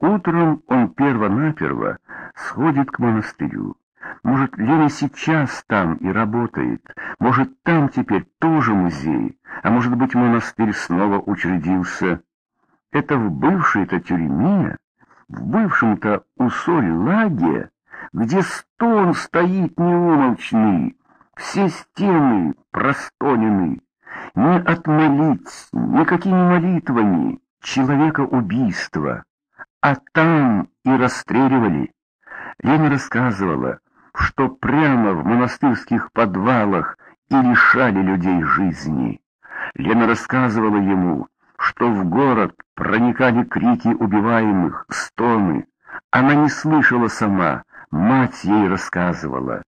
Утром он перво-наперво сходит к монастырю. Может, Лена сейчас там и работает, может, там теперь тоже музей, а может быть, монастырь снова учредился. Это в бывшей-то тюрьме, в бывшем-то усоль-лаге, где стон стоит неумолчный, все стены простонены, не отмолить никакими молитвами человека убийства, а там и расстреливали. Лена рассказывала, что прямо в монастырских подвалах и лишали людей жизни. Лена рассказывала ему, что в город проникали крики убиваемых, стоны. Она не слышала сама, мать ей рассказывала.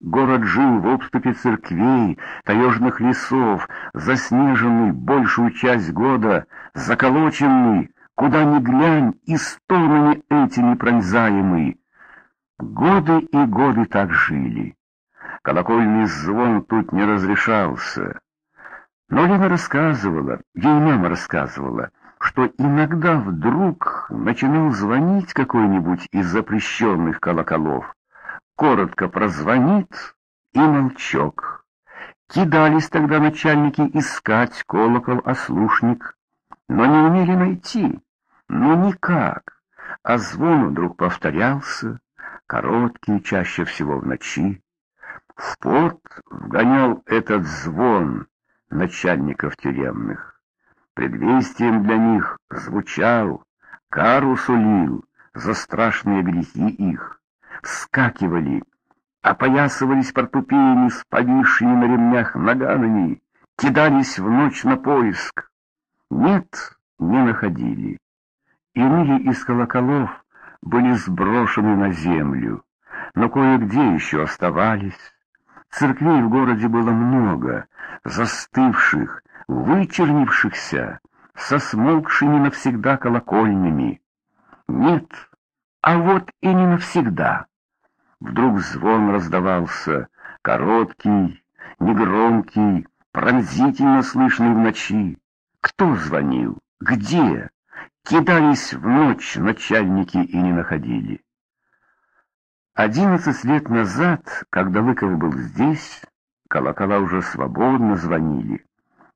Город жил в обступе церквей, таежных лесов, заснеженный большую часть года, заколоченный, куда ни глянь, и стонами этими пронзаемый. Годы и годы так жили. Колокольный звон тут не разрешался. Но Лена рассказывала, ей мама рассказывала, что иногда вдруг начинал звонить какой-нибудь из запрещенных колоколов. Коротко прозвонит и молчок. Кидались тогда начальники искать колокол-ослушник, но не умели найти. Ну никак. А звон вдруг повторялся, короткий, чаще всего в ночи. В порт вгонял этот звон начальников тюремных. Предвестием для них звучал, кару сулил за страшные грехи их. Вскакивали, опоясывались портупеями с повисшими на ремнях наганами, кидались в ночь на поиск. Нет, не находили. Иные из колоколов были сброшены на землю, но кое-где еще оставались. Церквей в городе было много, застывших, вычернившихся, со смолкшими навсегда колокольнями. Нет, а вот и не навсегда. Вдруг звон раздавался, короткий, негромкий, пронзительно слышный в ночи. Кто звонил? Где? Кидались в ночь начальники и не находили. Одиннадцать лет назад, когда Лыков был здесь, колокола уже свободно звонили.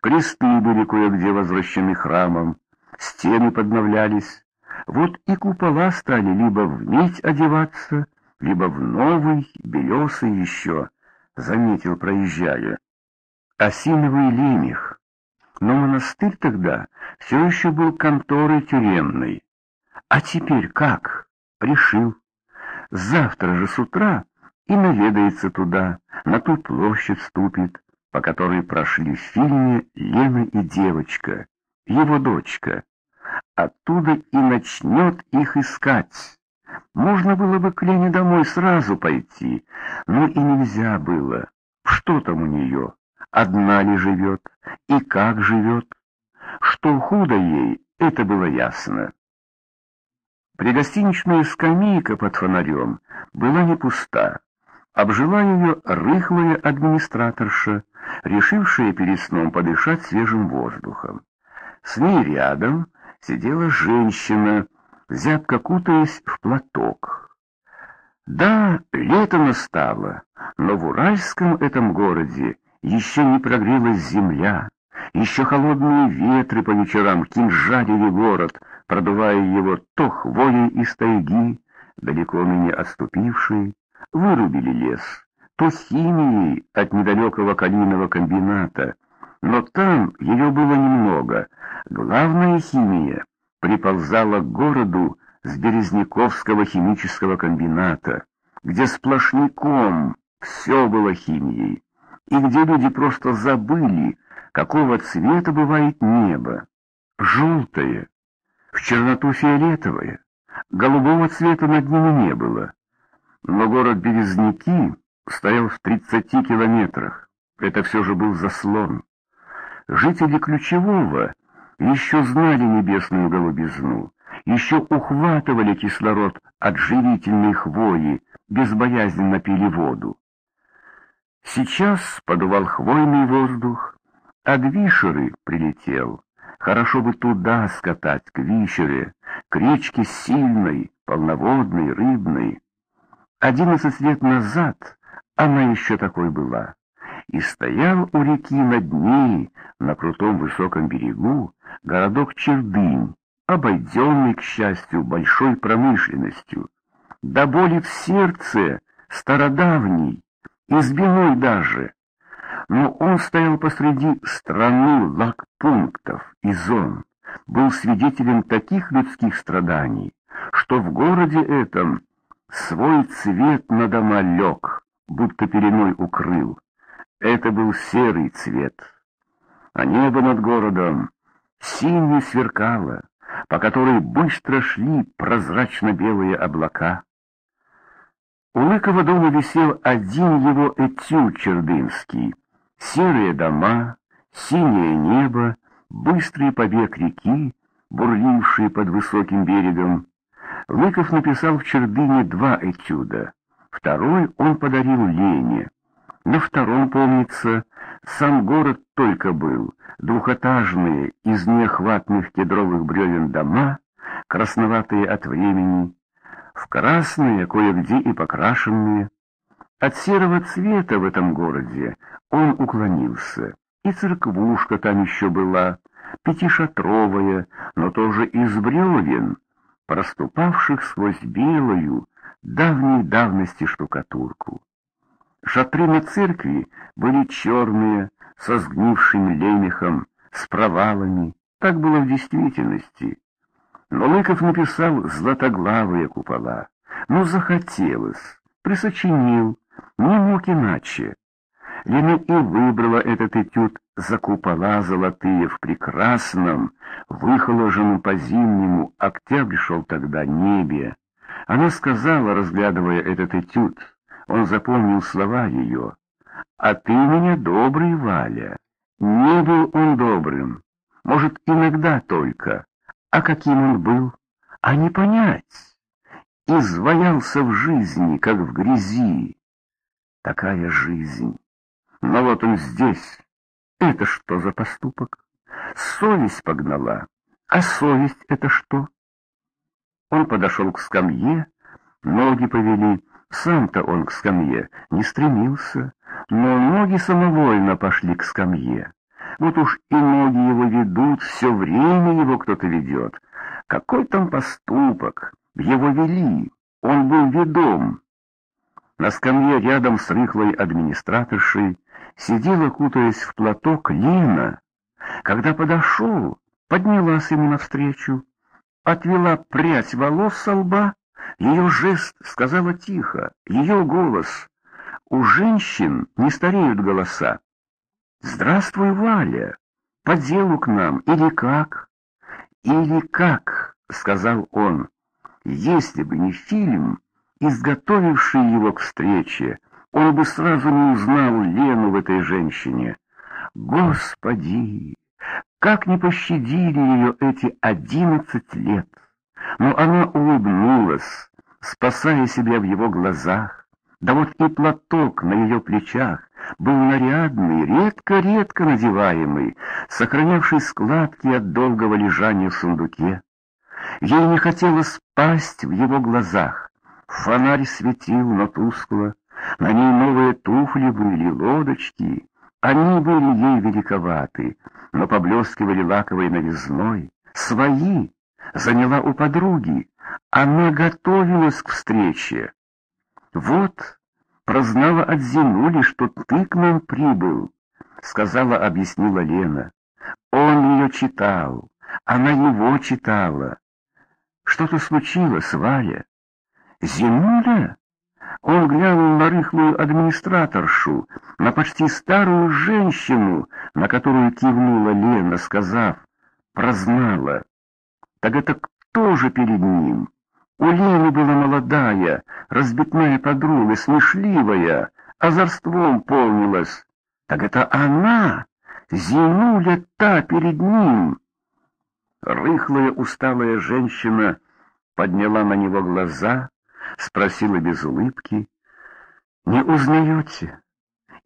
Кресты были кое-где возвращены храмом, стены подновлялись. Вот и купола стали либо в медь одеваться, либо в новый, белесый еще, заметил, проезжая. Осиновый лемех, но монастырь тогда все еще был конторой тюремной. А теперь как? Решил. Завтра же с утра и наведается туда, на ту площадь ступит, по которой прошли в фильме Лена и девочка, его дочка. Оттуда и начнет их искать. Можно было бы к Лене домой сразу пойти, но и нельзя было. Что там у нее? Одна ли живет и как живет. Что худо ей, это было ясно. Пригостиничная скамейка под фонарем была не пуста. Обжила ее рыхлая администраторша, решившая перед сном подышать свежим воздухом. С ней рядом сидела женщина, зябко кутаясь в платок. Да, лето настало, но в Уральском этом городе еще не прогрелась земля, еще холодные ветры по вечерам кинжалили город, продувая его то хвоей из тайги, далеко ныне отступившей, вырубили лес, то химией от недалекого калийного комбината, но там ее было немного. Главная химия приползала к городу с Березняковского химического комбината, где сплошняком все было химией и где люди просто забыли, какого цвета бывает небо. Желтое, в черноту фиолетовое, голубого цвета над ними не было. Но город Березники стоял в 30 километрах. Это все же был заслон. Жители Ключевого еще знали небесную голубизну, еще ухватывали кислород от живительной хвои, безбоязненно пили воду. Сейчас подувал хвойный воздух, а Двишеры прилетел. Хорошо бы туда скатать, к Вишере, к речке сильной, полноводной, рыбной. Одиннадцать лет назад она еще такой была. И стоял у реки над ней, на крутом высоком берегу, городок Чердынь, обойденный, к счастью, большой промышленностью. Да боли в сердце, стародавний, избиной даже. Но он стоял посреди страны лагпунктов и зон, был свидетелем таких людских страданий, что в городе этом свой цвет на дома лег, будто переной укрыл. Это был серый цвет. А небо над городом синее сверкало, по которой быстро шли прозрачно-белые облака. У Лыкова дома висел один его этюд чердынский. Серые дома, синее небо, быстрый побег реки, бурлившие под высоким берегом. Лыков написал в Чердыне два этюда. Второй он подарил Лене. На втором, помнится, сам город только был, двухэтажные, из неохватных кедровых бревен дома, красноватые от времени, в красные, кое-где и покрашенные. От серого цвета в этом городе он уклонился, и церквушка там еще была, пятишатровая, но тоже из бревен, проступавших сквозь белую, давней давности штукатурку. Шатры на церкви были черные, со сгнившим лемехом, с провалами. Так было в действительности. Но Лыков написал «златоглавые купола». Ну, захотелось, присочинил, не мог иначе. Лена и выбрала этот этюд за купола золотые в прекрасном, выхоложенном по-зимнему, октябрь шел тогда небе. Она сказала, разглядывая этот этюд, он запомнил слова ее. «А ты меня добрый, Валя». Не был он добрым, может, иногда только. А каким он был, а не понять. Изваялся в жизни, как в грязи. Такая жизнь. Но вот он здесь. Это что за поступок? Совесть погнала. А совесть — это что? Он подошел к скамье, ноги повели, сам-то он к скамье не стремился, но ноги самовольно пошли к скамье. Вот уж и ноги его ведут, все время его кто-то ведет. Какой там поступок? Его вели, он был ведом. На скамье рядом с рыхлой администраторшей сидела, кутаясь в платок, Лина. Когда подошел, поднялась ему навстречу, отвела прядь волос со лба ее жест сказала тихо, ее голос. У женщин не стареют голоса. «Здравствуй, Валя! По делу к нам или как?» «Или как?» — сказал он. «Если бы не фильм, изготовивший его к встрече, он бы сразу не узнал Лену в этой женщине. Господи! Как не пощадили ее эти одиннадцать лет!» Но она улыбнулась, спасая себя в его глазах. Да вот и платок на ее плечах был нарядный, редко-редко надеваемый, сохранявший складки от долгого лежания в сундуке. Ей не хотелось спасть в его глазах. Фонарь светил, но тускло. На ней новые туфли были, лодочки. Они были ей великоваты, но поблескивали лаковой новизной. Свои, заняла у подруги. Она готовилась к встрече. Вот, прознала от Зинули, что ты к нам прибыл, сказала, объяснила Лена. Он ее читал, она его читала. Что-то случилось, Валя? Зинуля? Он глянул на рыхлую администраторшу, на почти старую женщину, на которую кивнула Лена, сказав, прознала. Так это кто же перед ним? У Лены была молодая, разбитная подруга, смешливая, озорством полнилась. Так это она, Зинуля та перед ним. Рыхлая усталая женщина подняла на него глаза, спросила без улыбки. «Не узнаете?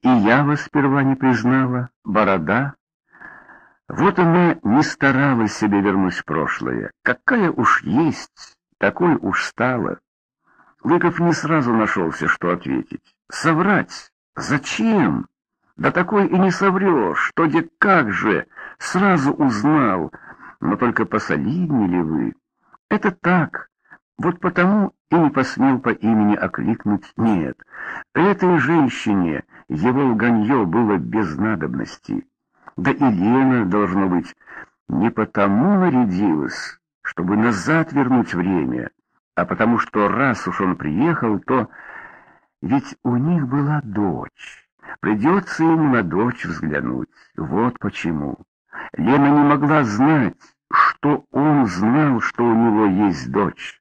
И я вас сперва не признала. Борода?» Вот она не старалась себе вернуть прошлое. Какая уж есть, такой уж стала. Лыков не сразу нашелся, что ответить. Соврать? Зачем? Да такой и не соврешь, что где как же, сразу узнал. Но только посолиднее ли вы? Это так. Вот потому и не посмел по имени окликнуть «нет». Этой женщине его лганье было без надобности. Да и Лена, должно быть, не потому нарядилась, чтобы назад вернуть время, а потому что раз уж он приехал, то... Ведь у них была дочь. Придется ему на дочь взглянуть. Вот почему. Лена не могла знать, что он знал, что у него есть дочь.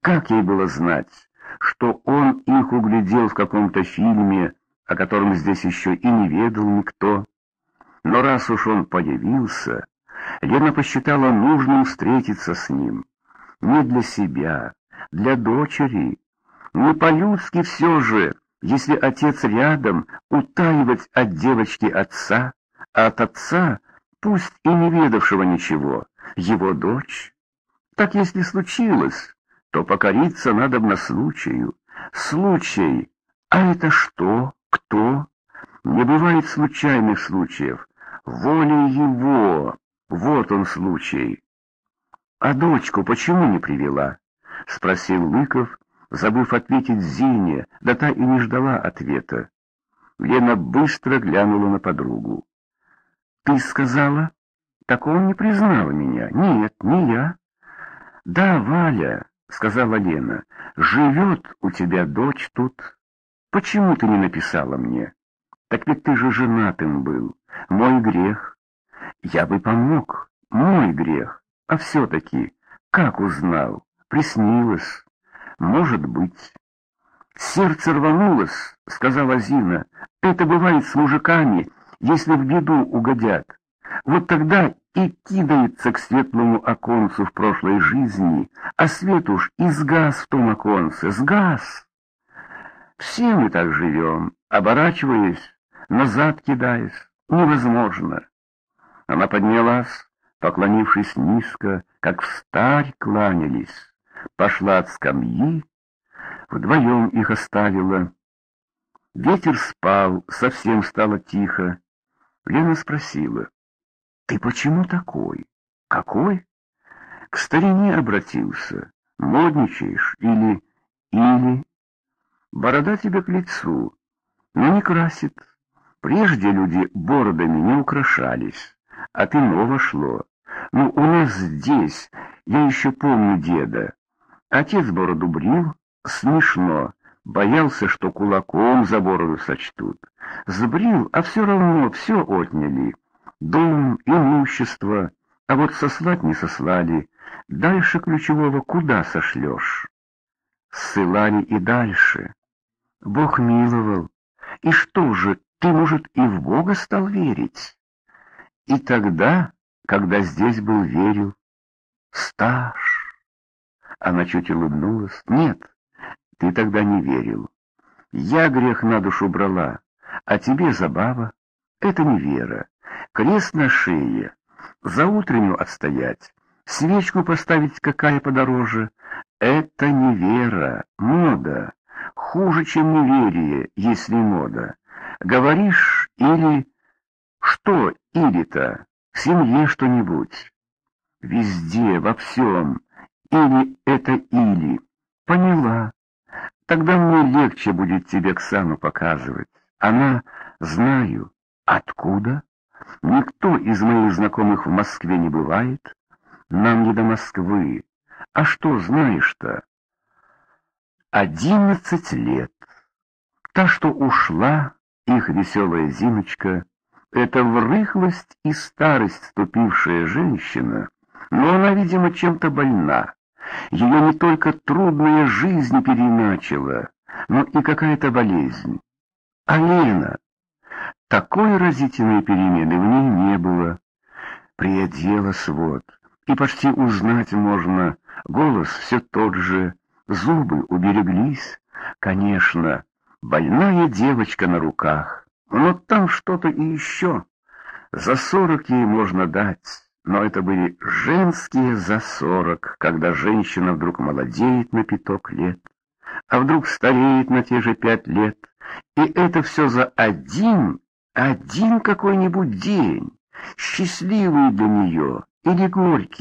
Как ей было знать, что он их углядел в каком-то фильме, о котором здесь еще и не ведал никто? Но раз уж он появился, Лена посчитала нужным встретиться с ним. Не для себя, для дочери. Не по-людски все же, если отец рядом, утаивать от девочки отца, а от отца, пусть и не ведавшего ничего, его дочь. Так если случилось, то покориться надо на случаю. Случай. А это что? Кто? Не бывает случайных случаев. Воля его. Вот он случай. А дочку почему не привела? Спросил Лыков, забыв ответить Зине, да та и не ждала ответа. Лена быстро глянула на подругу. «Ты сказала?» «Так он не признал меня». «Нет, не я». «Да, Валя», — сказала Лена, — «живет у тебя дочь тут. Почему ты не написала мне? Так ведь ты же женатым был. Мой грех. Я бы помог. Мой грех. А все-таки, как узнал? Приснилось. Может быть». «Сердце рванулось», — сказала Зина. «Это бывает с мужиками, если в беду угодят. Вот тогда и кидается к светлому оконцу в прошлой жизни, а свет уж и в том оконце, сгас. Все мы так живем, оборачиваясь, назад кидаясь, невозможно. Она поднялась, поклонившись низко, как в старь кланялись, пошла от скамьи, вдвоем их оставила. Ветер спал, совсем стало тихо. Лена спросила, «Ты почему такой? Какой?» «К старине обратился. Модничаешь или... или...» «Борода тебе к лицу, но не красит. Прежде люди бородами не украшались, а ты ново шло. Ну, у нас здесь, я еще помню деда. Отец бороду брил, смешно, боялся, что кулаком за бороду сочтут. Сбрил, а все равно все отняли дом, имущество, а вот сослать не сослали. Дальше ключевого куда сошлешь? Ссылали и дальше. Бог миловал. И что же, ты, может, и в Бога стал верить? И тогда, когда здесь был, верил. Стаж. Она чуть улыбнулась. Нет, ты тогда не верил. Я грех на душу брала, а тебе забава. Это не вера крест на шее, за утреннюю отстоять, свечку поставить какая подороже. Это не вера, мода. Хуже, чем неверие, если мода. Говоришь или... Что или-то? В семье что-нибудь. Везде, во всем. Или это или. Поняла. Тогда мне легче будет тебе Ксану показывать. Она, знаю. Откуда? Никто из моих знакомых в Москве не бывает. Нам не до Москвы. А что знаешь-то? Одиннадцать лет. Та, что ушла, их веселая Зиночка, это в рыхлость и старость ступившая женщина, но она, видимо, чем-то больна. Ее не только трудная жизнь переначала, но и какая-то болезнь. А такой разительной перемены в ней не было. Приоделась вот, и почти узнать можно, голос все тот же, зубы убереглись. Конечно, больная девочка на руках, но там что-то и еще. За сорок ей можно дать, но это были женские за сорок, когда женщина вдруг молодеет на пяток лет, а вдруг стареет на те же пять лет, и это все за один, один какой-нибудь день, счастливый для нее или горький.